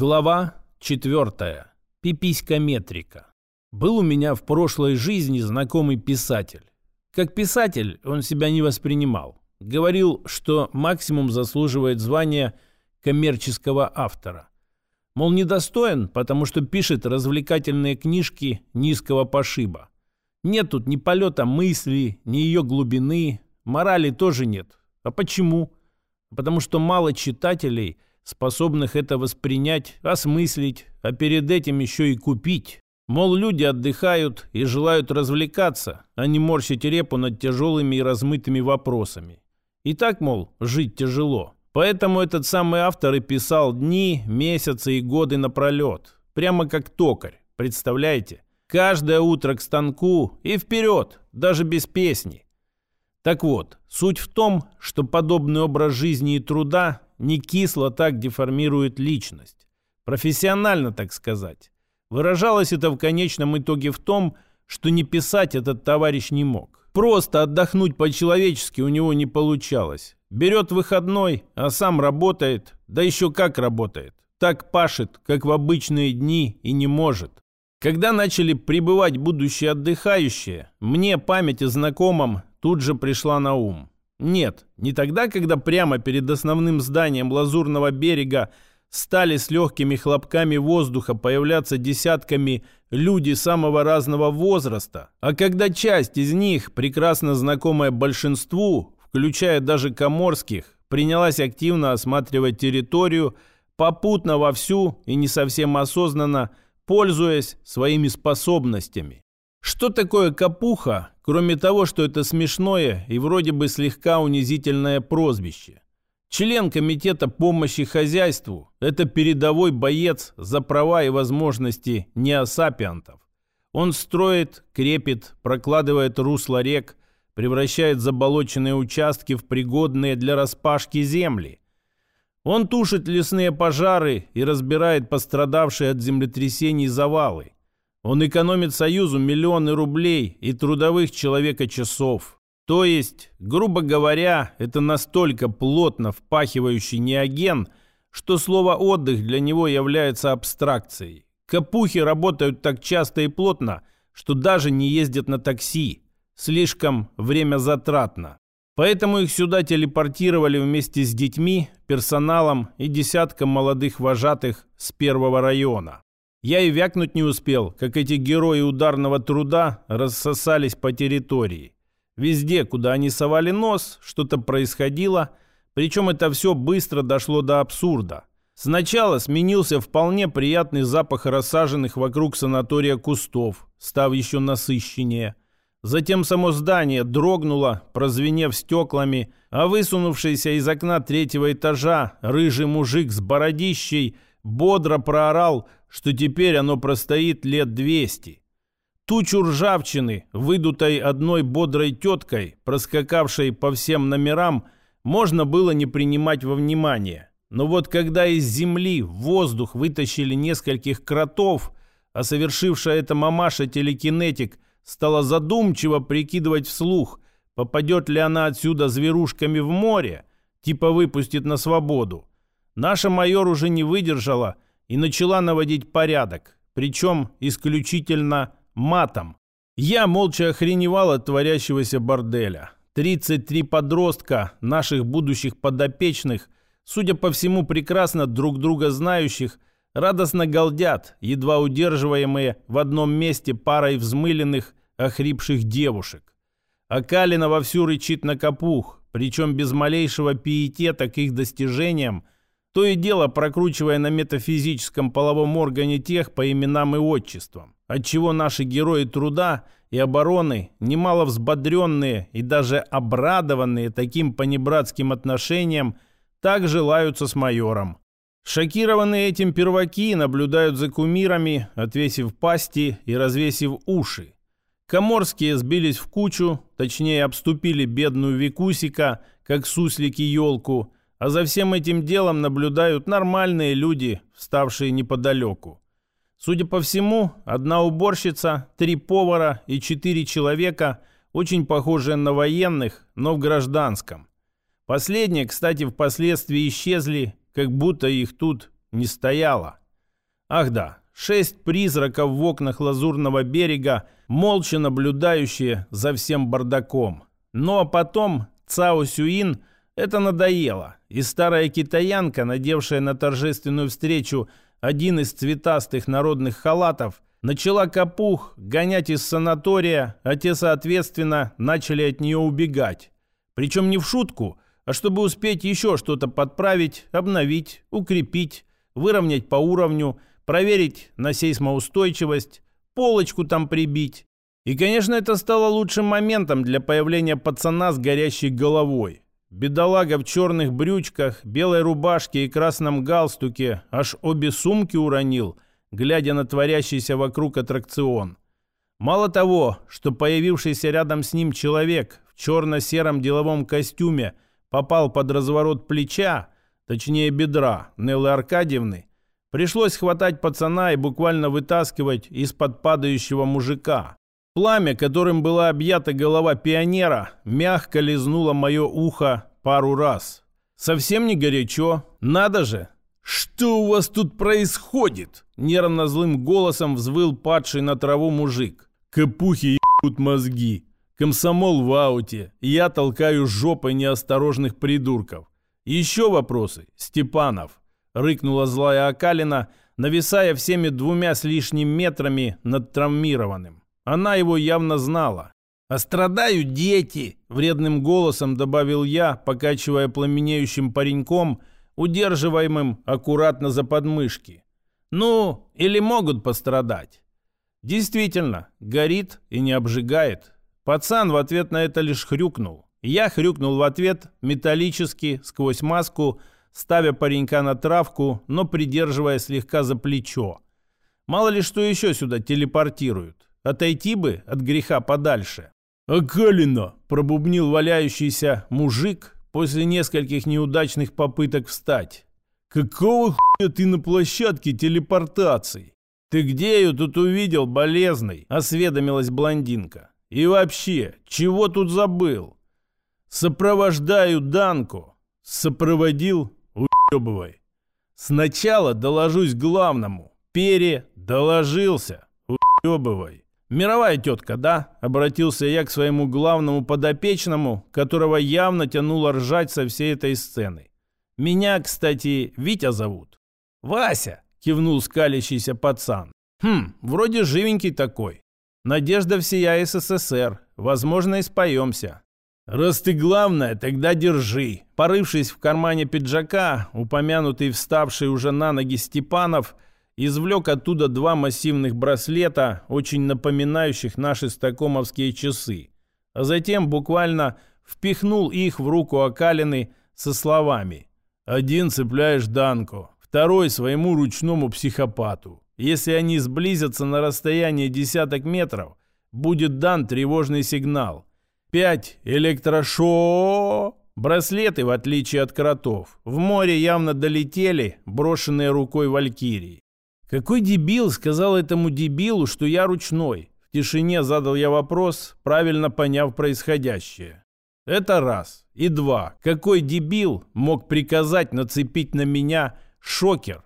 Глава 4. Пиписька метрика. Был у меня в прошлой жизни знакомый писатель. Как писатель он себя не воспринимал. Говорил, что максимум заслуживает звания коммерческого автора. Мол, недостоин, потому что пишет развлекательные книжки низкого пошиба. Нет тут ни полета мысли, ни ее глубины, морали тоже нет. А почему? Потому что мало читателей – способных это воспринять, осмыслить, а перед этим еще и купить. Мол, люди отдыхают и желают развлекаться, а не морщить репу над тяжелыми и размытыми вопросами. И так, мол, жить тяжело. Поэтому этот самый автор и писал дни, месяцы и годы напролет. Прямо как токарь, представляете? Каждое утро к станку и вперед, даже без песни. Так вот, суть в том, что подобный образ жизни и труда не кисло так деформирует личность. Профессионально, так сказать. Выражалось это в конечном итоге в том, что не писать этот товарищ не мог. Просто отдохнуть по-человечески у него не получалось. Берет выходной, а сам работает, да еще как работает. Так пашет, как в обычные дни, и не может. Когда начали прибывать будущие отдыхающие, мне память о знакомом тут же пришла на ум. Нет, не тогда, когда прямо перед основным зданием Лазурного берега стали с легкими хлопками воздуха появляться десятками люди самого разного возраста, а когда часть из них, прекрасно знакомая большинству, включая даже коморских, принялась активно осматривать территорию, попутно вовсю и не совсем осознанно, пользуясь своими способностями. Что такое капуха, кроме того, что это смешное и вроде бы слегка унизительное прозвище? Член комитета помощи хозяйству – это передовой боец за права и возможности неосапиантов. Он строит, крепит, прокладывает русло рек, превращает заболоченные участки в пригодные для распашки земли. Он тушит лесные пожары и разбирает пострадавшие от землетрясений завалы – он экономит Союзу миллионы рублей и трудовых человека-часов. То есть, грубо говоря, это настолько плотно впахивающий неоген, что слово «отдых» для него является абстракцией. Капухи работают так часто и плотно, что даже не ездят на такси. Слишком время затратно. Поэтому их сюда телепортировали вместе с детьми, персоналом и десятком молодых вожатых с первого района. Я и вякнуть не успел, как эти герои ударного труда рассосались по территории. Везде, куда они совали нос, что-то происходило, причем это все быстро дошло до абсурда. Сначала сменился вполне приятный запах рассаженных вокруг санатория кустов, став еще насыщеннее. Затем само здание дрогнуло, прозвенев стеклами, а высунувшийся из окна третьего этажа рыжий мужик с бородищей бодро проорал – что теперь оно простоит лет двести. Тучу ржавчины, выдутой одной бодрой теткой, проскакавшей по всем номерам, можно было не принимать во внимание. Но вот когда из земли в воздух вытащили нескольких кротов, а совершившая это мамаша-телекинетик стала задумчиво прикидывать вслух, попадет ли она отсюда зверушками в море, типа выпустит на свободу. Наша майор уже не выдержала – и начала наводить порядок, причем исключительно матом. Я молча охреневал от творящегося борделя. 33 подростка, наших будущих подопечных, судя по всему прекрасно друг друга знающих, радостно галдят, едва удерживаемые в одном месте парой взмыленных, охрипших девушек. А Калина вовсю рычит на капух, причем без малейшего пиетета к их достижениям, то и дело прокручивая на метафизическом половом органе тех по именам и отчествам, отчего наши герои труда и обороны, немало взбодренные и даже обрадованные таким понебратским отношением, так желаются с майором. Шокированные этим перваки наблюдают за кумирами, отвесив пасти и развесив уши. Коморские сбились в кучу, точнее обступили бедную Викусика, как суслики елку, а за всем этим делом наблюдают нормальные люди, вставшие неподалеку. Судя по всему, одна уборщица, три повара и четыре человека, очень похожие на военных, но в гражданском. Последние, кстати, впоследствии исчезли, как будто их тут не стояло. Ах да, шесть призраков в окнах лазурного берега, молча наблюдающие за всем бардаком. Ну а потом Цао Сюин это надоело, и старая китаянка, надевшая на торжественную встречу один из цветастых народных халатов, начала капух гонять из санатория, а те, соответственно, начали от нее убегать. Причем не в шутку, а чтобы успеть еще что-то подправить, обновить, укрепить, выровнять по уровню, проверить на сейсмоустойчивость, полочку там прибить. И, конечно, это стало лучшим моментом для появления пацана с горящей головой. Бедолага в черных брючках, белой рубашке и красном галстуке аж обе сумки уронил, глядя на творящийся вокруг аттракцион. Мало того, что появившийся рядом с ним человек в черно-сером деловом костюме попал под разворот плеча, точнее бедра Неллы Аркадьевны, пришлось хватать пацана и буквально вытаскивать из-под падающего мужика. Пламя, которым была объята голова пионера, мягко лизнуло мое ухо пару раз. Совсем не горячо. Надо же. «Что у вас тут происходит?» Нервно злым голосом взвыл падший на траву мужик. «Капухи ебут мозги. Комсомол в ауте. Я толкаю жопой неосторожных придурков. Еще вопросы, Степанов?» Рыкнула злая Акалина, нависая всеми двумя с лишним метрами над травмированным. Она его явно знала. «А страдают дети!» — вредным голосом добавил я, покачивая пламенеющим пареньком, удерживаемым аккуратно за подмышки. «Ну, или могут пострадать?» Действительно, горит и не обжигает. Пацан в ответ на это лишь хрюкнул. Я хрюкнул в ответ металлически, сквозь маску, ставя паренька на травку, но придерживая слегка за плечо. Мало ли что еще сюда телепортируют. Отойти бы от греха подальше. «Акалина!» – пробубнил валяющийся мужик после нескольких неудачных попыток встать. «Какого хуя ты на площадке телепортации?» «Ты где ее тут увидел, болезный?» – осведомилась блондинка. «И вообще, чего тут забыл?» «Сопровождаю Данку». «Сопроводил? Уебывай». «Сначала доложусь главному. Пере доложился. Уебывай». «Мировая тетка, да?» – обратился я к своему главному подопечному, которого явно тянуло ржать со всей этой сцены. «Меня, кстати, Витя зовут». «Вася!» – кивнул скалящийся пацан. «Хм, вроде живенький такой. Надежда всея СССР. Возможно, и споемся». «Раз ты главное, тогда держи». Порывшись в кармане пиджака, упомянутый вставший уже на ноги Степанов – извлек оттуда два массивных браслета, очень напоминающих наши стакомовские часы, а затем буквально впихнул их в руку Акалины со словами «Один цепляешь Данку, второй своему ручному психопату. Если они сблизятся на расстояние десяток метров, будет дан тревожный сигнал. Пять электрошо...» Браслеты, в отличие от кротов, в море явно долетели, брошенные рукой Валькирии. Какой дебил сказал этому дебилу, что я ручной? В тишине задал я вопрос, правильно поняв происходящее. Это раз. И два. Какой дебил мог приказать нацепить на меня шокер?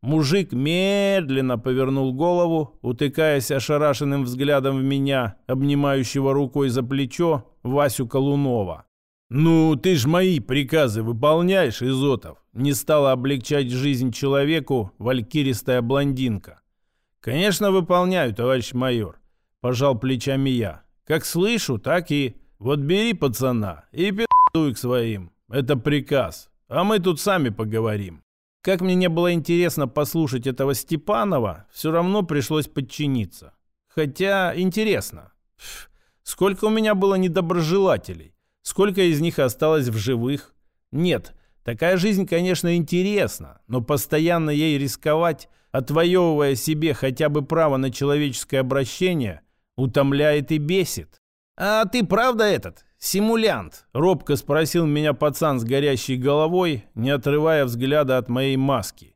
Мужик медленно повернул голову, утыкаясь ошарашенным взглядом в меня, обнимающего рукой за плечо Васю Колунова. «Ну, ты ж мои приказы выполняешь, Изотов!» Не стала облегчать жизнь человеку валькиристая блондинка. «Конечно, выполняю, товарищ майор», — пожал плечами я. «Как слышу, так и... Вот бери пацана и пи***дуй к своим. Это приказ. А мы тут сами поговорим». Как мне не было интересно послушать этого Степанова, все равно пришлось подчиниться. Хотя интересно. Сколько у меня было недоброжелателей. Сколько из них осталось в живых? Нет, такая жизнь, конечно, интересна, но постоянно ей рисковать, отвоевывая себе хотя бы право на человеческое обращение, утомляет и бесит. «А ты правда этот, симулянт?» — робко спросил меня пацан с горящей головой, не отрывая взгляда от моей маски.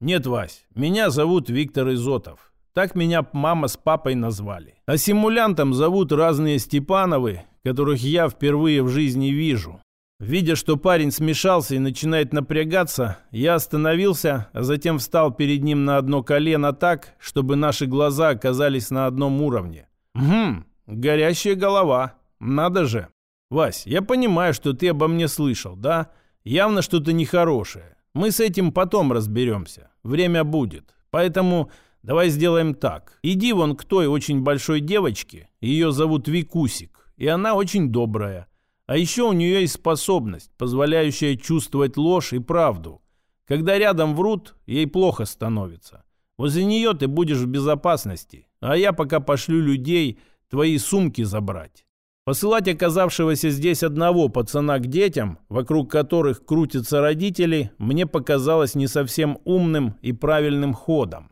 «Нет, Вась, меня зовут Виктор Изотов. Так меня мама с папой назвали. А симулянтом зовут разные Степановы которых я впервые в жизни вижу. Видя, что парень смешался и начинает напрягаться, я остановился, а затем встал перед ним на одно колено так, чтобы наши глаза оказались на одном уровне. «Угу, горящая голова. Надо же. Вась, я понимаю, что ты обо мне слышал, да? Явно что-то нехорошее. Мы с этим потом разберемся. Время будет. Поэтому давай сделаем так. Иди вон к той очень большой девочке. Ее зовут Викусик. И она очень добрая. А еще у нее есть способность, позволяющая чувствовать ложь и правду. Когда рядом врут, ей плохо становится. Возле нее ты будешь в безопасности, а я пока пошлю людей твои сумки забрать. Посылать оказавшегося здесь одного пацана к детям, вокруг которых крутятся родители, мне показалось не совсем умным и правильным ходом.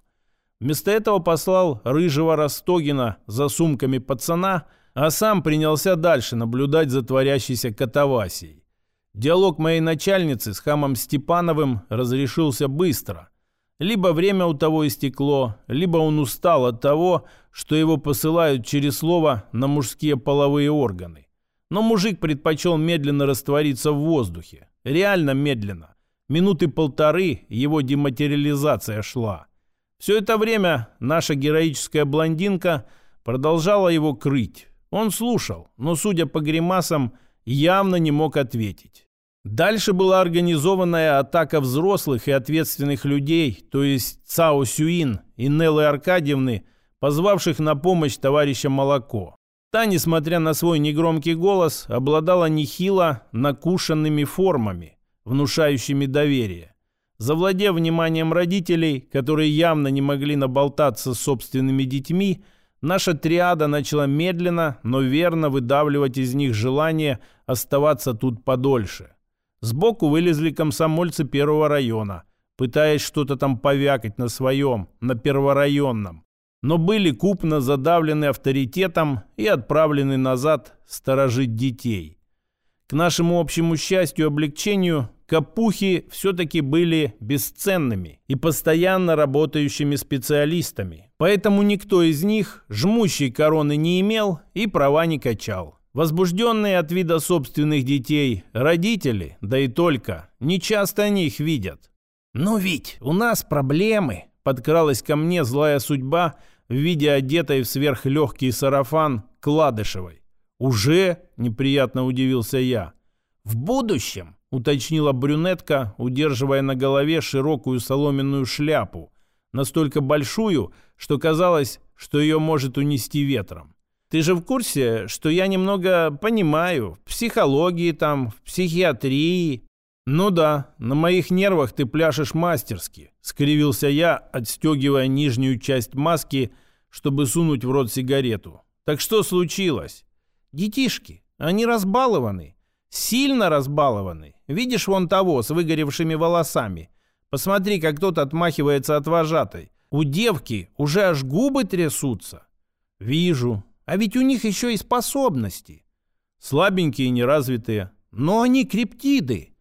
Вместо этого послал рыжего Ростогина за сумками пацана – а сам принялся дальше наблюдать за творящейся катавасией. Диалог моей начальницы с хамом Степановым разрешился быстро. Либо время у того истекло, либо он устал от того, что его посылают через слово на мужские половые органы. Но мужик предпочел медленно раствориться в воздухе. Реально медленно. Минуты полторы его дематериализация шла. Все это время наша героическая блондинка продолжала его крыть, он слушал, но, судя по гримасам, явно не мог ответить. Дальше была организованная атака взрослых и ответственных людей, то есть Цао Сюин и Неллы Аркадьевны, позвавших на помощь товарища Молоко. Та, несмотря на свой негромкий голос, обладала нехило накушенными формами, внушающими доверие. Завладев вниманием родителей, которые явно не могли наболтаться с собственными детьми, Наша триада начала медленно, но верно выдавливать из них желание оставаться тут подольше. Сбоку вылезли комсомольцы первого района, пытаясь что-то там повякать на своем, на перворайонном. Но были купно задавлены авторитетом и отправлены назад сторожить детей. К нашему общему счастью и облегчению Капухи все-таки были бесценными и постоянно работающими специалистами. Поэтому никто из них жмущей короны не имел и права не качал. Возбужденные от вида собственных детей родители, да и только, нечасто они их видят. «Ну ведь у нас проблемы», — подкралась ко мне злая судьба в виде одетой в сверхлегкий сарафан Кладышевой. «Уже?» — неприятно удивился я. «В будущем уточнила брюнетка, удерживая на голове широкую соломенную шляпу, настолько большую, что казалось, что ее может унести ветром. Ты же в курсе, что я немного понимаю в психологии там, в психиатрии? Ну да, на моих нервах ты пляшешь мастерски, скривился я, отстегивая нижнюю часть маски, чтобы сунуть в рот сигарету. Так что случилось? Детишки, они разбалованы. Сильно разбалованы. Видишь вон того с выгоревшими волосами? Посмотри, как тот отмахивается от вожатой. У девки уже аж губы трясутся. Вижу. А ведь у них еще и способности. Слабенькие неразвитые. Но они криптиды.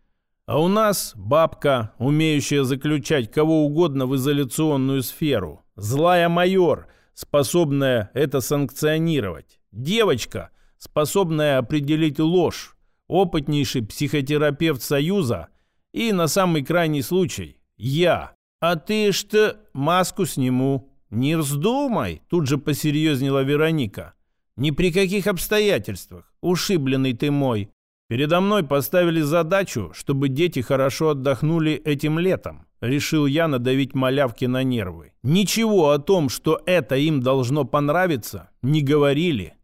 А у нас бабка, умеющая заключать кого угодно в изоляционную сферу. Злая майор, способная это санкционировать. Девочка, способная определить ложь опытнейший психотерапевт Союза и, на самый крайний случай, я. А ты что, маску сниму? Не вздумай, тут же посерьезнела Вероника. Ни при каких обстоятельствах, ушибленный ты мой. Передо мной поставили задачу, чтобы дети хорошо отдохнули этим летом. Решил я надавить малявки на нервы. Ничего о том, что это им должно понравиться, не говорили.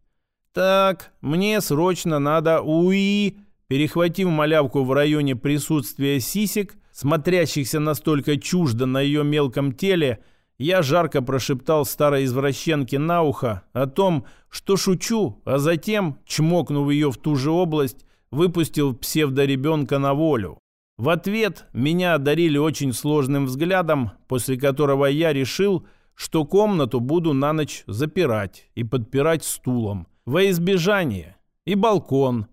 «Так, мне срочно надо уи...» Перехватив малявку в районе присутствия сисек, смотрящихся настолько чуждо на ее мелком теле, я жарко прошептал старой извращенке на ухо о том, что шучу, а затем, чмокнув ее в ту же область, выпустил псевдоребенка на волю. В ответ меня одарили очень сложным взглядом, после которого я решил, что комнату буду на ночь запирать и подпирать стулом – во избежание и балкон.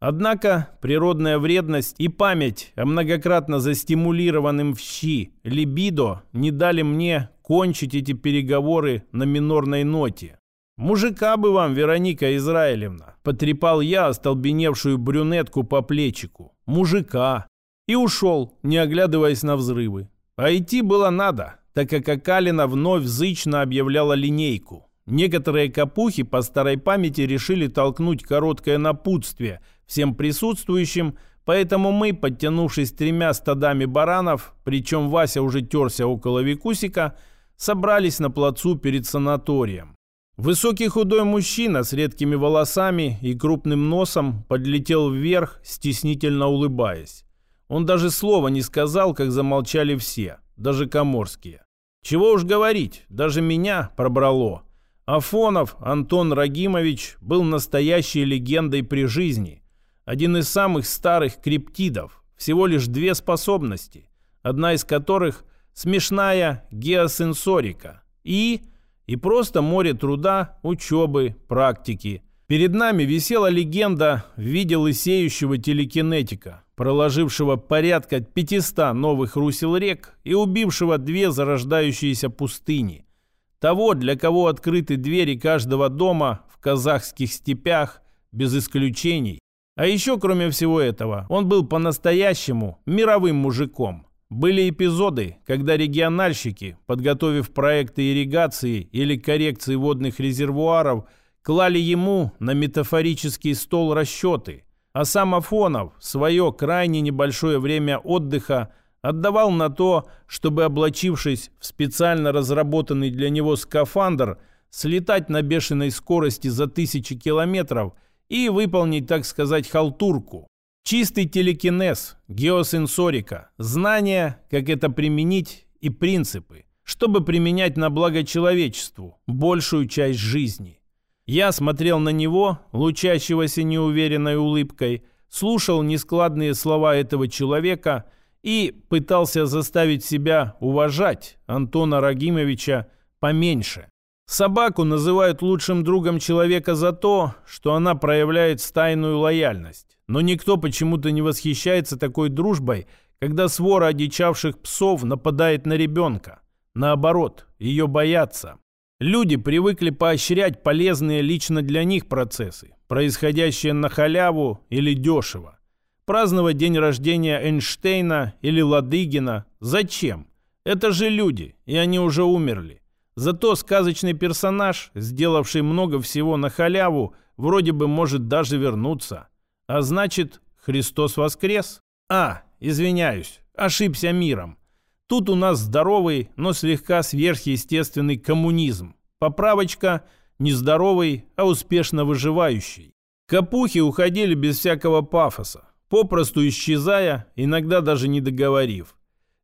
Однако природная вредность и память о многократно застимулированном в щи либидо не дали мне кончить эти переговоры на минорной ноте. Мужика бы вам, Вероника Израилевна. потрепал я остолбеневшую брюнетку по плечику. «Мужика!» И ушел, не оглядываясь на взрывы. А идти было надо, так как Акалина вновь зычно объявляла линейку. Некоторые капухи по старой памяти решили толкнуть короткое напутствие всем присутствующим, поэтому мы, подтянувшись тремя стадами баранов, причем Вася уже терся около Викусика, собрались на плацу перед санаторием. Высокий худой мужчина с редкими волосами и крупным носом подлетел вверх, стеснительно улыбаясь. Он даже слова не сказал, как замолчали все, даже коморские. Чего уж говорить, даже меня пробрало. Афонов Антон Рагимович был настоящей легендой при жизни. Один из самых старых криптидов. Всего лишь две способности, одна из которых смешная геосенсорика и... и просто море труда, учебы, практики. Перед нами висела легенда в виде лысеющего телекинетика, проложившего порядка 500 новых русел рек и убившего две зарождающиеся пустыни – того, для кого открыты двери каждого дома в казахских степях, без исключений. А еще, кроме всего этого, он был по-настоящему мировым мужиком. Были эпизоды, когда региональщики, подготовив проекты ирригации или коррекции водных резервуаров, клали ему на метафорический стол расчеты, а сам Афонов свое крайне небольшое время отдыха отдавал на то, чтобы, облачившись в специально разработанный для него скафандр, слетать на бешеной скорости за тысячи километров и выполнить, так сказать, халтурку. Чистый телекинез, геосенсорика, знания, как это применить и принципы, чтобы применять на благо человечеству большую часть жизни. Я смотрел на него, лучащегося неуверенной улыбкой, слушал нескладные слова этого человека – и пытался заставить себя уважать Антона Рагимовича поменьше. Собаку называют лучшим другом человека за то, что она проявляет стайную лояльность. Но никто почему-то не восхищается такой дружбой, когда свора одичавших псов нападает на ребенка. Наоборот, ее боятся. Люди привыкли поощрять полезные лично для них процессы, происходящие на халяву или дешево. Праздновать день рождения Эйнштейна или Ладыгина зачем? Это же люди, и они уже умерли. Зато сказочный персонаж, сделавший много всего на халяву, вроде бы может даже вернуться. А значит, Христос воскрес? А, извиняюсь, ошибся миром. Тут у нас здоровый, но слегка сверхъестественный коммунизм. Поправочка – нездоровый, а успешно выживающий. Капухи уходили без всякого пафоса попросту исчезая, иногда даже не договорив.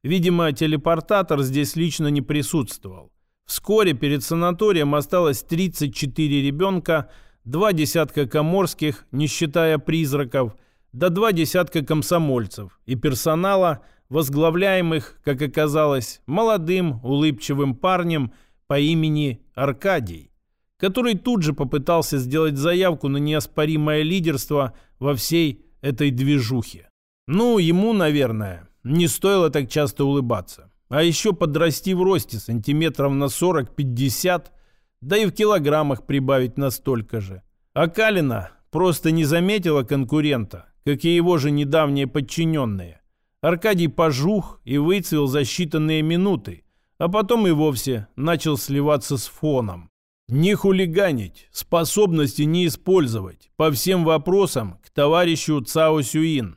Видимо, телепортатор здесь лично не присутствовал. Вскоре перед санаторием осталось 34 ребенка, два десятка коморских, не считая призраков, да два десятка комсомольцев и персонала, возглавляемых, как оказалось, молодым улыбчивым парнем по имени Аркадий, который тут же попытался сделать заявку на неоспоримое лидерство во всей этой движухи. Ну, ему, наверное, не стоило так часто улыбаться. А еще подрасти в росте сантиметров на 40-50, да и в килограммах прибавить настолько же. А Калина просто не заметила конкурента, как и его же недавние подчиненные. Аркадий пожух и выцвел за считанные минуты, а потом и вовсе начал сливаться с фоном. Не хулиганить, способности не использовать. По всем вопросам товарищу Цао Сюин.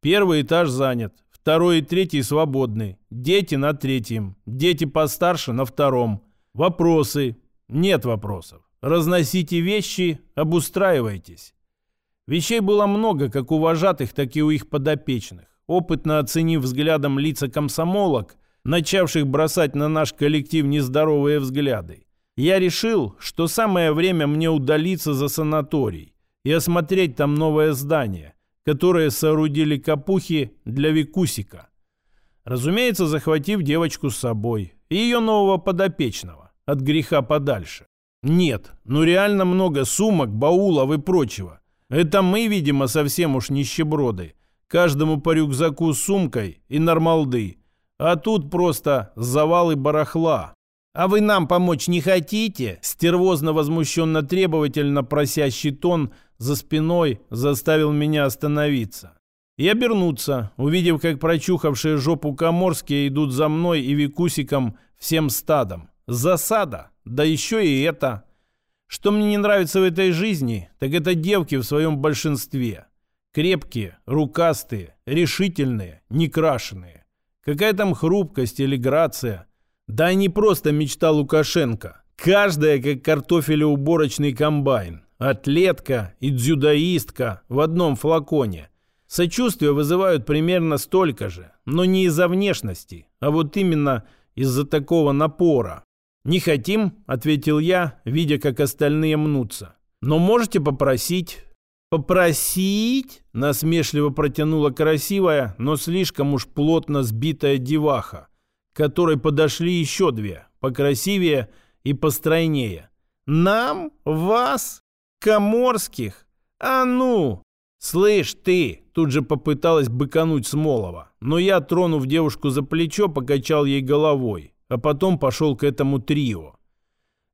Первый этаж занят, второй и третий свободны. Дети на третьем, дети постарше на втором. Вопросы? Нет вопросов. Разносите вещи, обустраивайтесь. Вещей было много, как у вожатых, так и у их подопечных. Опытно оценив взглядом лица комсомолок, начавших бросать на наш коллектив нездоровые взгляды, я решил, что самое время мне удалиться за санаторий и осмотреть там новое здание, которое соорудили капухи для Викусика. Разумеется, захватив девочку с собой и ее нового подопечного, от греха подальше. Нет, ну реально много сумок, баулов и прочего. Это мы, видимо, совсем уж нищеброды. Каждому по рюкзаку с сумкой и нормалды. А тут просто завалы барахла. «А вы нам помочь не хотите?» Стервозно возмущенно требовательно просящий тон за спиной заставил меня остановиться. И обернуться, увидев, как прочухавшие жопу коморские идут за мной и Викусиком всем стадом. Засада, да еще и это. Что мне не нравится в этой жизни, так это девки в своем большинстве. Крепкие, рукастые, решительные, некрашенные. Какая там хрупкость или грация – да не просто мечта Лукашенко. Каждая как картофелеуборочный комбайн. Атлетка и дзюдоистка в одном флаконе. Сочувствие вызывают примерно столько же, но не из-за внешности, а вот именно из-за такого напора. «Не хотим», — ответил я, видя, как остальные мнутся. «Но можете попросить». «Попросить?» — насмешливо протянула красивая, но слишком уж плотно сбитая деваха которой подошли еще две, покрасивее и постройнее. «Нам? Вас? Коморских? А ну!» «Слышь, ты!» Тут же попыталась быкануть Смолова. Но я, тронув девушку за плечо, покачал ей головой, а потом пошел к этому трио.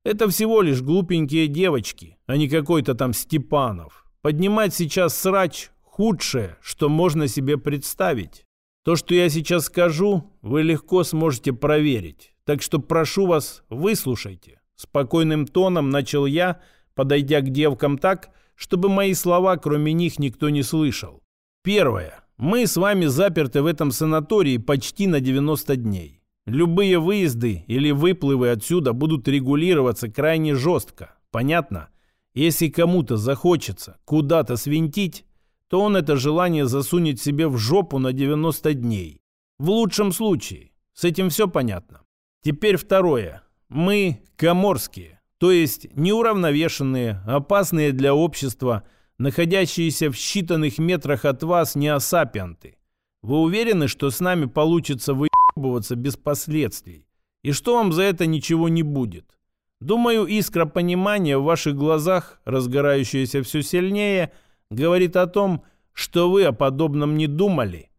Это всего лишь глупенькие девочки, а не какой-то там Степанов. Поднимать сейчас срач – худшее, что можно себе представить. То, что я сейчас скажу, вы легко сможете проверить. Так что прошу вас, выслушайте. Спокойным тоном начал я, подойдя к девкам так, чтобы мои слова, кроме них, никто не слышал. Первое. Мы с вами заперты в этом санатории почти на 90 дней. Любые выезды или выплывы отсюда будут регулироваться крайне жестко. Понятно? Если кому-то захочется куда-то свинтить, то он это желание засунет себе в жопу на 90 дней. В лучшем случае. С этим все понятно. Теперь второе. Мы коморские, то есть неуравновешенные, опасные для общества, находящиеся в считанных метрах от вас неосапианты. Вы уверены, что с нами получится выебываться без последствий? И что вам за это ничего не будет? Думаю, искра понимания в ваших глазах, разгорающаяся все сильнее – говорит о том, что вы о подобном не думали.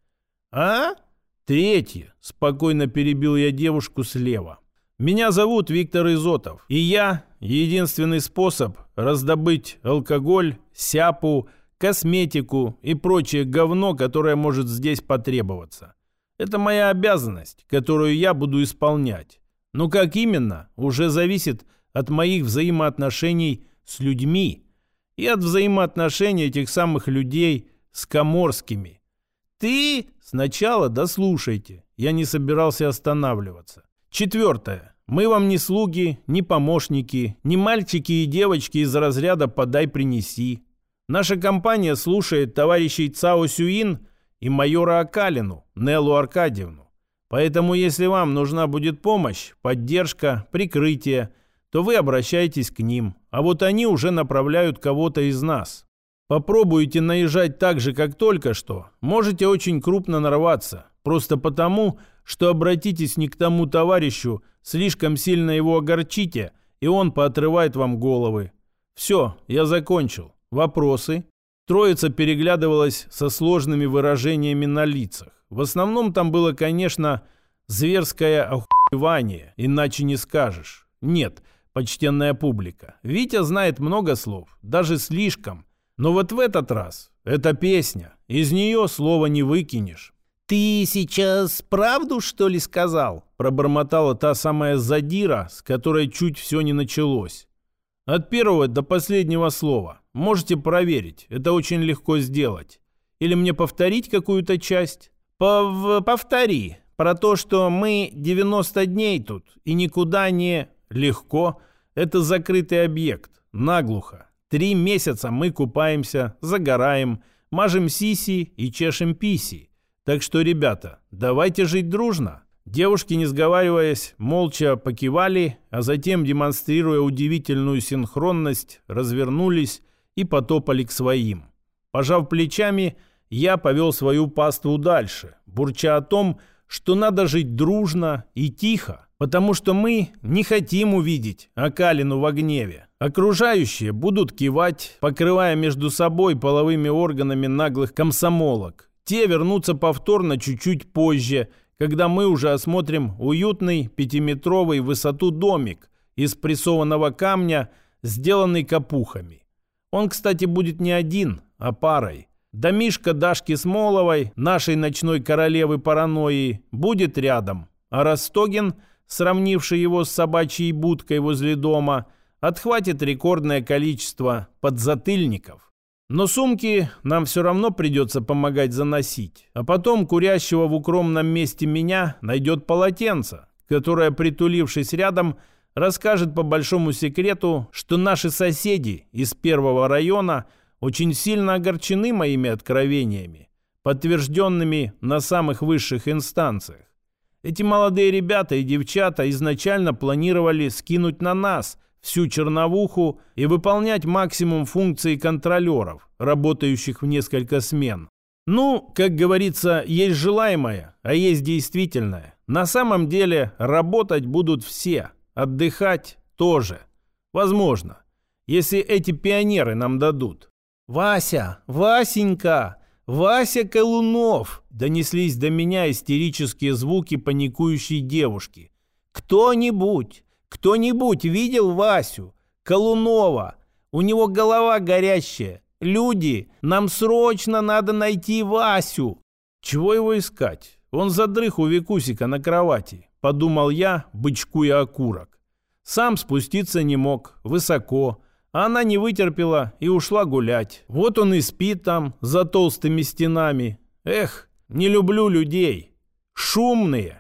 А? Третье. Спокойно перебил я девушку слева. Меня зовут Виктор Изотов, и я единственный способ раздобыть алкоголь, сяпу, косметику и прочее говно, которое может здесь потребоваться. Это моя обязанность, которую я буду исполнять. Но как именно, уже зависит от моих взаимоотношений с людьми, и от взаимоотношений этих самых людей с коморскими. Ты сначала дослушайте. Я не собирался останавливаться. Четвертое. Мы вам не слуги, не помощники, не мальчики и девочки из разряда «подай-принеси». Наша компания слушает товарищей Цао Сюин и майора Акалину, Неллу Аркадьевну. Поэтому, если вам нужна будет помощь, поддержка, прикрытие – то вы обращаетесь к ним, а вот они уже направляют кого-то из нас. Попробуйте наезжать так же, как только что, можете очень крупно нарваться, просто потому, что обратитесь не к тому товарищу, слишком сильно его огорчите, и он поотрывает вам головы. Все, я закончил. Вопросы? Троица переглядывалась со сложными выражениями на лицах. В основном там было, конечно, зверское охуевание, иначе не скажешь. Нет, почтенная публика. Витя знает много слов, даже слишком. Но вот в этот раз это песня, из нее слова не выкинешь. «Ты сейчас правду, что ли, сказал?» Пробормотала та самая задира, с которой чуть все не началось. От первого до последнего слова. Можете проверить, это очень легко сделать. Или мне повторить какую-то часть? Пов повтори. Про то, что мы 90 дней тут и никуда не... Легко. Это закрытый объект. Наглухо. Три месяца мы купаемся, загораем, мажем сиси и чешем писи. Так что, ребята, давайте жить дружно. Девушки, не сговариваясь, молча покивали, а затем, демонстрируя удивительную синхронность, развернулись и потопали к своим. Пожав плечами, я повел свою паству дальше, бурча о том, что надо жить дружно и тихо, потому что мы не хотим увидеть Акалину в гневе. Окружающие будут кивать, покрывая между собой половыми органами наглых комсомолок. Те вернутся повторно чуть-чуть позже, когда мы уже осмотрим уютный пятиметровый высоту домик из прессованного камня, сделанный капухами. Он, кстати, будет не один, а парой. Домишка Дашки Смоловой, нашей ночной королевы паранойи, будет рядом, а Ростогин, сравнивший его с собачьей будкой возле дома, отхватит рекордное количество подзатыльников. Но сумки нам все равно придется помогать заносить, а потом курящего в укромном месте меня найдет полотенце, которое, притулившись рядом, расскажет по большому секрету, что наши соседи из первого района – очень сильно огорчены моими откровениями, подтвержденными на самых высших инстанциях. Эти молодые ребята и девчата изначально планировали скинуть на нас всю черновуху и выполнять максимум функций контролеров, работающих в несколько смен. Ну, как говорится, есть желаемое, а есть действительное. На самом деле работать будут все, отдыхать тоже. Возможно, если эти пионеры нам дадут. «Вася! Васенька! Вася Колунов!» Донеслись до меня истерические звуки паникующей девушки. «Кто-нибудь! Кто-нибудь видел Васю? Колунова! У него голова горящая! Люди! Нам срочно надо найти Васю!» «Чего его искать? Он задрых у Викусика на кровати», — подумал я, бычкуя окурок. Сам спуститься не мог, высоко, она не вытерпела и ушла гулять. Вот он и спит там, за толстыми стенами. Эх, не люблю людей. Шумные.